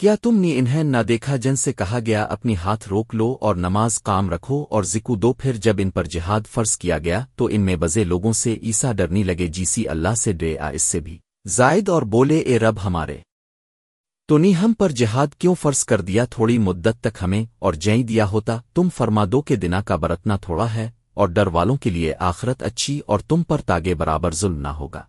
کیا تم نے انہیں نہ دیکھا جن سے کہا گیا، اپنی ہاتھ روک لو اور نماز کام رکھو اور ذکو دو پھر جب ان پر جہاد فرض کیا گیا، تو ان میں بزے لوگوں سے عیسا ڈرنی لگے جیسی اللہ سے ڈے آ اس سے بھی۔ زائد اور بولے، اے رب ہمارے! تو نہیں ہم پر جہاد کیوں فرض کر دیا؟ تھوڑی مدت تک ہمیں اور جئی دیا ہوتا، تم فرما دو کے دنا کا برتنا تھوڑا ہے اور ڈر والوں کے لیے آخرت اچھی اور تم پر تاگے برابر ظلم نہ ہوگا۔